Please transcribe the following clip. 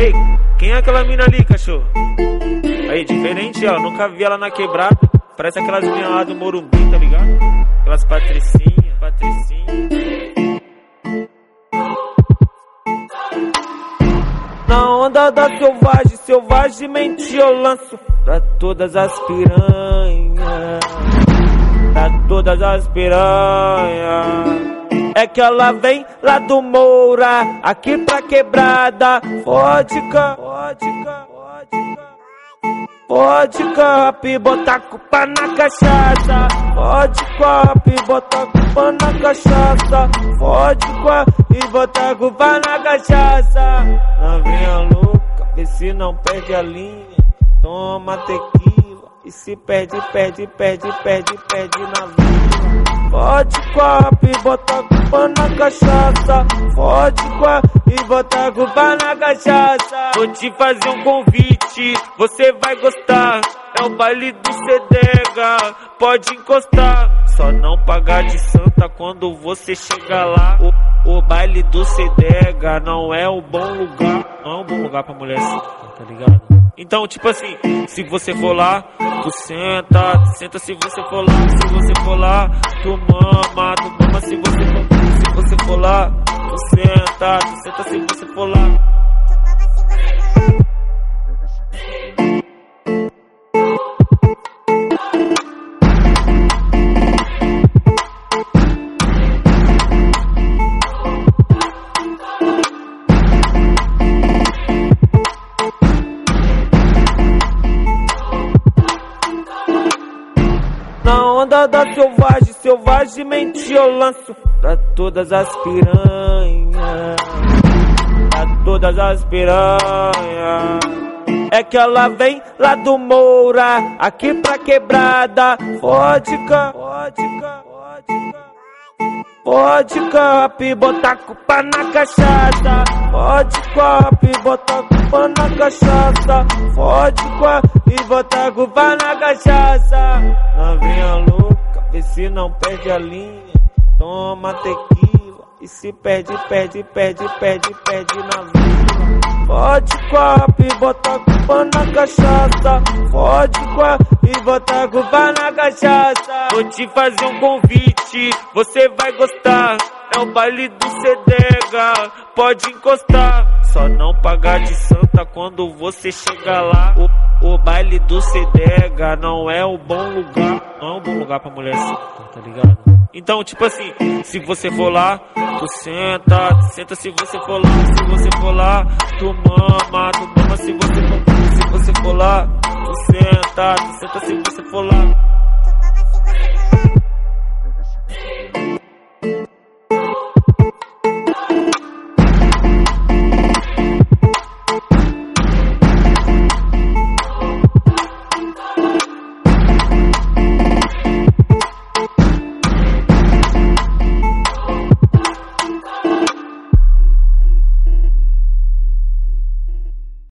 Aí, quem é aquela mina ali, cachorro? Aí, diferente, ó. Nunca vi ela na quebrada. Parece aquelas minas lá do Morumbi, tá ligado? Aquelas patricinhas, patricinhas. Na onda da selvagem, selvagemente eu lanço pra todas as piranhas. Pra todas as piranhas. É que ela vem lá do Moura, aqui pra quebrada. Vodka, vodka, vodka. Vodka, up, botar culpa na cachaça. Vodka, up, botar culpa na cachaça. Vodka e botar culpa na cachaça. Novinha louca, vê se não perde a linha. Toma tequila e se perde, perde, perde, perde, perde na vida. Vodka, up, botar culpa na cachaça. Vodka e botar culpa na cachaça. Vou te fazer um convite, você vai gostar. É o baile do Cedega, pode encostar. Só não pagar de santa quando você chegar lá. O, o baile do Cedega não é o bom lugar. Não é um bom lugar pra mulher tá ligado? Então, tipo assim, se você for lá, tu senta, tu senta se você for lá, se você for lá, tu mama, tu mama se você for, se você for lá, tu senta, tu senta se você for lá. Onda da selvagem, selvagemente eu lanço pra todas as piranhas. Pra todas as piranhas. É que ela vem lá do Moura, aqui pra quebrada. Vodka, vodka. Vodka, up, botar culpa na cachaça. Vodka, up, botar culpa na cachaça. Vodka e botar culpa na cachaça. Novinha louca, vê se não perde a linha. Toma tequila e se perde, perde, perde, perde, perde na vida. Vodka, up, botar culpa na cachaça. Vodka e botar culpa na cachaça. Vou te fazer um convite, você vai gostar. É o baile do Cedega, pode encostar. Só não pagar de santa quando você chegar lá. O, o baile do Cedega não é o bom lugar. Não é um bom lugar pra mulher santa, tá ligado? Então, tipo assim, se você for lá, tu senta, tu senta se você for lá, se você for lá, tu mama, tu mama se você for, se você for lá, senta, tu senta se você for lá.